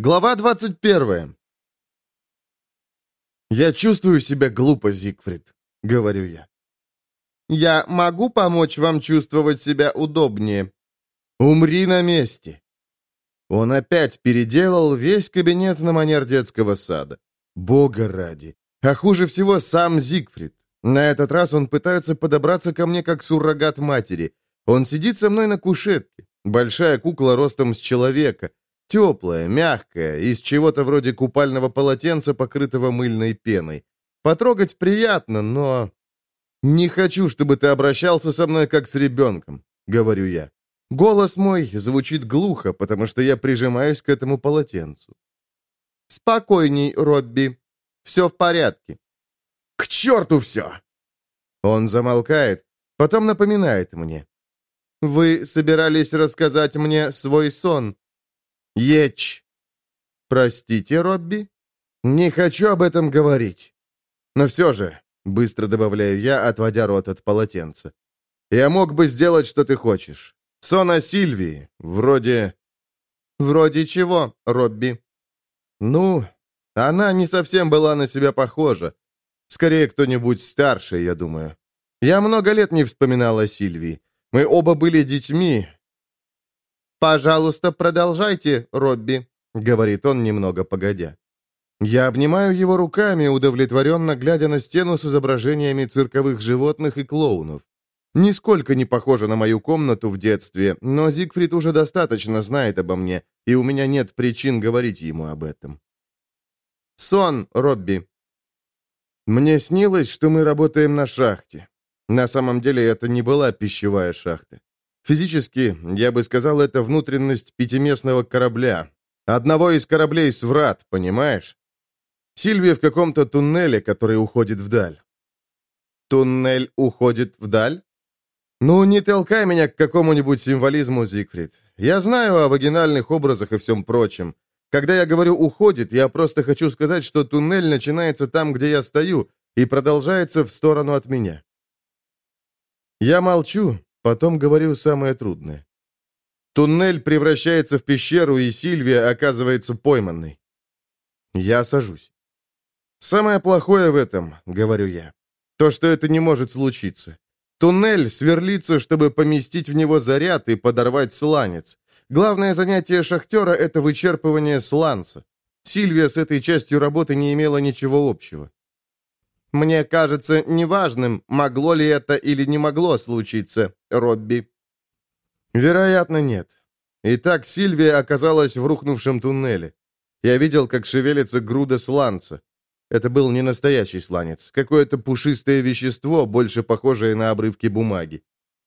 Глава 21. «Я чувствую себя глупо, Зигфрид», — говорю я. «Я могу помочь вам чувствовать себя удобнее?» «Умри на месте!» Он опять переделал весь кабинет на манер детского сада. Бога ради. А хуже всего сам Зигфрид. На этот раз он пытается подобраться ко мне как суррогат матери. Он сидит со мной на кушетке. Большая кукла ростом с человека. Теплая, мягкая, из чего-то вроде купального полотенца, покрытого мыльной пеной. Потрогать приятно, но... «Не хочу, чтобы ты обращался со мной, как с ребенком», — говорю я. Голос мой звучит глухо, потому что я прижимаюсь к этому полотенцу. «Спокойней, Робби. Все в порядке». «К черту все!» Он замолкает, потом напоминает мне. «Вы собирались рассказать мне свой сон. Еч. Простите, Робби? Не хочу об этом говорить. Но все же, быстро добавляю я, отводя рот от полотенца. Я мог бы сделать, что ты хочешь. Сон о Сильвии, вроде... Вроде чего, Робби? Ну, она не совсем была на себя похожа. Скорее, кто-нибудь старший, я думаю. Я много лет не вспоминал о Сильвии. Мы оба были детьми, «Пожалуйста, продолжайте, Робби», — говорит он немного погодя. Я обнимаю его руками, удовлетворенно глядя на стену с изображениями цирковых животных и клоунов. Нисколько не похоже на мою комнату в детстве, но Зигфрид уже достаточно знает обо мне, и у меня нет причин говорить ему об этом. Сон, Робби. Мне снилось, что мы работаем на шахте. На самом деле это не была пищевая шахта. Физически, я бы сказал, это внутренность пятиместного корабля. Одного из кораблей с врат, понимаешь? Сильвия в каком-то туннеле, который уходит вдаль. Туннель уходит вдаль? Ну, не толкай меня к какому-нибудь символизму, Зигфрид. Я знаю о вагинальных образах и всем прочем. Когда я говорю «уходит», я просто хочу сказать, что туннель начинается там, где я стою, и продолжается в сторону от меня. Я молчу, Потом говорю самое трудное. Туннель превращается в пещеру, и Сильвия оказывается пойманной. Я сажусь. «Самое плохое в этом, — говорю я, — то, что это не может случиться. Туннель сверлится, чтобы поместить в него заряд и подорвать сланец. Главное занятие шахтера — это вычерпывание сланца. Сильвия с этой частью работы не имела ничего общего. Мне кажется неважным, могло ли это или не могло случиться, Робби. Вероятно, нет. Итак, Сильвия оказалась в рухнувшем туннеле. Я видел, как шевелится груда сланца. Это был не настоящий сланец, какое-то пушистое вещество, больше похожее на обрывки бумаги.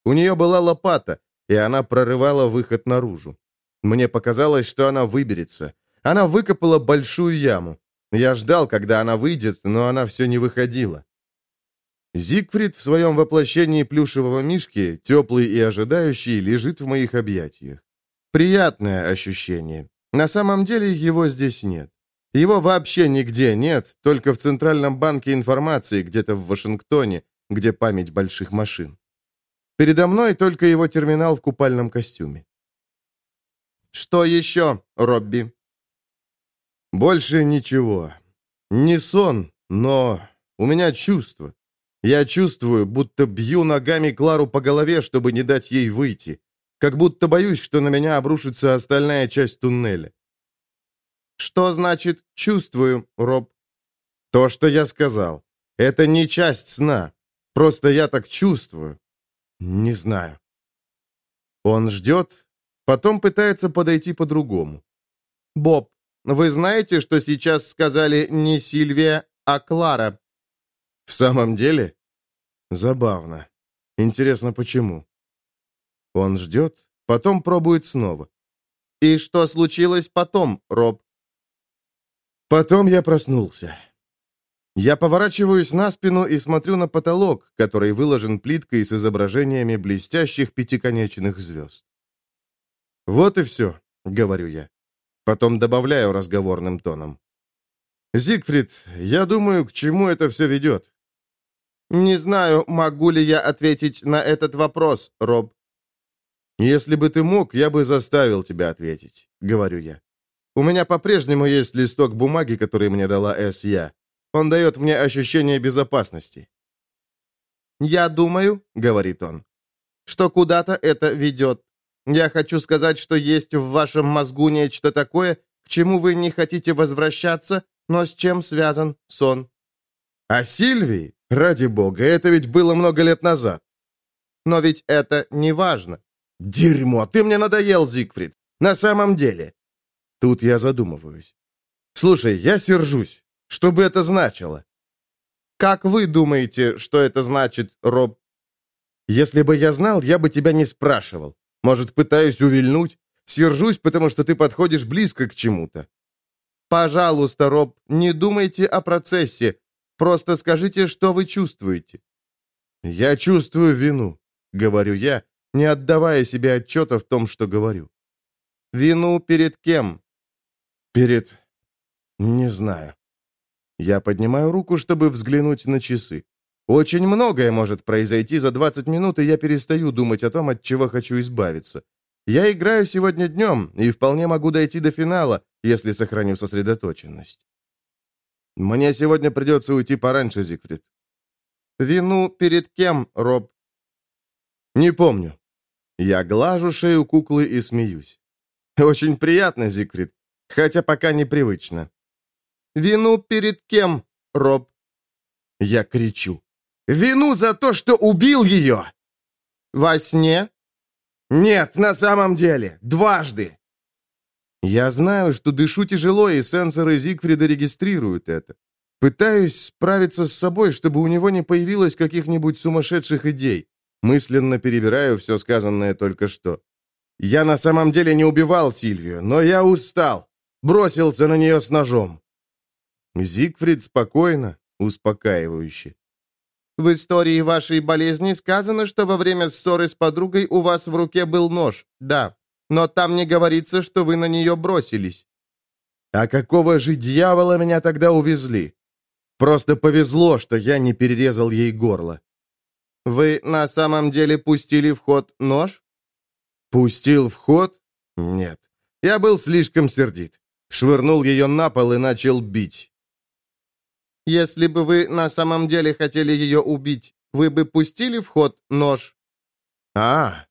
У нее была лопата, и она прорывала выход наружу. Мне показалось, что она выберется. Она выкопала большую яму. Я ждал, когда она выйдет, но она все не выходила. Зигфрид в своем воплощении плюшевого мишки, теплый и ожидающий, лежит в моих объятиях. Приятное ощущение. На самом деле его здесь нет. Его вообще нигде нет, только в Центральном банке информации, где-то в Вашингтоне, где память больших машин. Передо мной только его терминал в купальном костюме. «Что еще, Робби?» Больше ничего. Не сон, но у меня чувство. Я чувствую, будто бью ногами Клару по голове, чтобы не дать ей выйти. Как будто боюсь, что на меня обрушится остальная часть туннеля. Что значит «чувствую», Роб? То, что я сказал. Это не часть сна. Просто я так чувствую. Не знаю. Он ждет, потом пытается подойти по-другому. «Боб, вы знаете, что сейчас сказали не Сильвия, а Клара?» «В самом деле?» «Забавно. Интересно, почему?» Он ждет, потом пробует снова. «И что случилось потом, Роб?» Потом я проснулся. Я поворачиваюсь на спину и смотрю на потолок, который выложен плиткой с изображениями блестящих пятиконечных звезд. «Вот и все», — говорю я. Потом добавляю разговорным тоном. «Зигфрид, я думаю, к чему это все ведет?» «Не знаю, могу ли я ответить на этот вопрос, Роб». «Если бы ты мог, я бы заставил тебя ответить», — говорю я. У меня по-прежнему есть листок бумаги, который мне дала С.Я. Он дает мне ощущение безопасности». «Я думаю», — говорит он, — «что куда-то это ведет. Я хочу сказать, что есть в вашем мозгу нечто такое, к чему вы не хотите возвращаться, но с чем связан сон». «А Сильвии? Ради бога, это ведь было много лет назад». «Но ведь это не важно». «Дерьмо, ты мне надоел, Зигфрид. На самом деле». Тут я задумываюсь. «Слушай, я сержусь. Что бы это значило?» «Как вы думаете, что это значит, Роб?» «Если бы я знал, я бы тебя не спрашивал. Может, пытаюсь увильнуть? Сержусь, потому что ты подходишь близко к чему-то». «Пожалуйста, Роб, не думайте о процессе. Просто скажите, что вы чувствуете». «Я чувствую вину», — говорю я, не отдавая себе отчета в том, что говорю. «Вину перед кем?» «Перед... не знаю». Я поднимаю руку, чтобы взглянуть на часы. Очень многое может произойти за 20 минут, и я перестаю думать о том, от чего хочу избавиться. Я играю сегодня днем и вполне могу дойти до финала, если сохраню сосредоточенность. Мне сегодня придется уйти пораньше, Зигфрид. Вину перед кем, Роб? Не помню. Я глажу шею куклы и смеюсь. Очень приятно, Зигфрид, хотя пока непривычно. Вину перед кем, Роб? Я кричу. Вину за то, что убил ее! Во сне? Нет, на самом деле, дважды. Я знаю, что дышу тяжело, и сенсоры Зигфрида регистрируют это. Пытаюсь справиться с собой, чтобы у него не появилось каких-нибудь сумасшедших идей. Мысленно перебираю все сказанное только что. Я на самом деле не убивал Сильвию, но я устал. Бросился на нее с ножом. Зигфрид спокойно, успокаивающе. В истории вашей болезни сказано, что во время ссоры с подругой у вас в руке был нож. Да, но там не говорится, что вы на нее бросились. А какого же дьявола меня тогда увезли? Просто повезло, что я не перерезал ей горло. Вы на самом деле пустили в ход нож? Пустил в ход? Нет. Я был слишком сердит. Швырнул ее на пол и начал бить. Если бы вы на самом деле хотели ее убить, вы бы пустили в ход нож?» «А,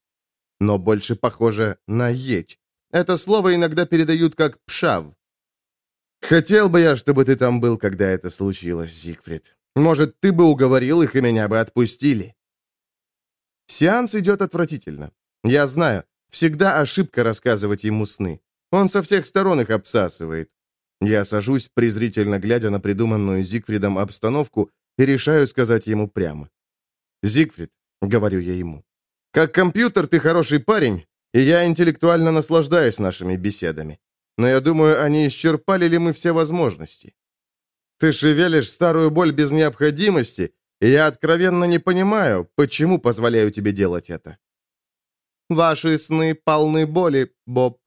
но больше похоже на ечь. Это слово иногда передают как «пшав». Хотел бы я, чтобы ты там был, когда это случилось, Зигфрид. Может, ты бы уговорил их, и меня бы отпустили. Сеанс идет отвратительно. Я знаю, всегда ошибка рассказывать ему сны. Он со всех сторон их обсасывает. Я сажусь, презрительно глядя на придуманную Зигфридом обстановку, и решаю сказать ему прямо. «Зигфрид», — говорю я ему, — «как компьютер ты хороший парень, и я интеллектуально наслаждаюсь нашими беседами. Но я думаю, они исчерпали ли мы все возможности? Ты шевелишь старую боль без необходимости, и я откровенно не понимаю, почему позволяю тебе делать это». «Ваши сны полны боли, Боб».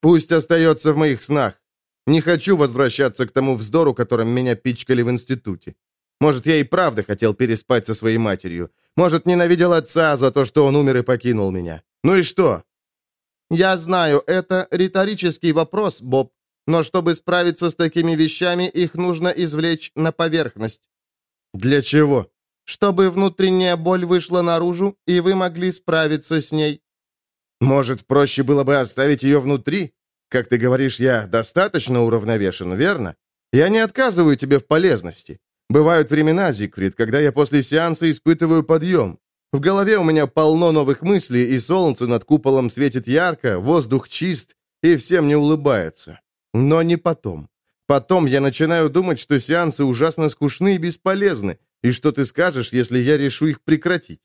«Пусть остается в моих снах. Не хочу возвращаться к тому вздору, которым меня пичкали в институте. Может, я и правда хотел переспать со своей матерью. Может, ненавидел отца за то, что он умер и покинул меня. Ну и что? Я знаю, это риторический вопрос, Боб. Но чтобы справиться с такими вещами, их нужно извлечь на поверхность. Для чего? Чтобы внутренняя боль вышла наружу, и вы могли справиться с ней. Может, проще было бы оставить ее внутри? Как ты говоришь, я достаточно уравновешен, верно? Я не отказываю тебе в полезности. Бывают времена, Зигфрид, когда я после сеанса испытываю подъем. В голове у меня полно новых мыслей, и солнце над куполом светит ярко, воздух чист, и всем не улыбается. Но не потом. Потом я начинаю думать, что сеансы ужасно скучны и бесполезны, и что ты скажешь, если я решу их прекратить?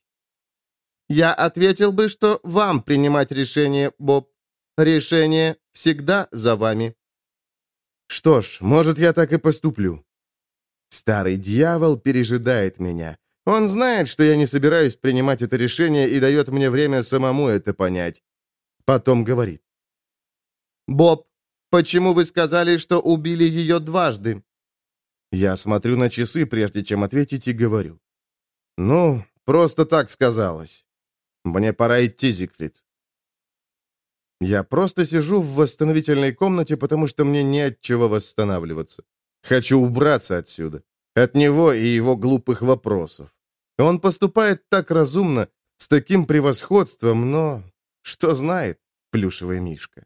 Я ответил бы, что вам принимать решение, Боб. Решение всегда за вами». «Что ж, может, я так и поступлю». Старый дьявол пережидает меня. Он знает, что я не собираюсь принимать это решение и дает мне время самому это понять. Потом говорит. «Боб, почему вы сказали, что убили ее дважды?» Я смотрю на часы, прежде чем ответить, и говорю. «Ну, просто так сказалось. Мне пора идти, Зигфрид». Я просто сижу в восстановительной комнате, потому что мне не от чего восстанавливаться. Хочу убраться отсюда. От него и его глупых вопросов. Он поступает так разумно, с таким превосходством, но... Что знает плюшевая мишка?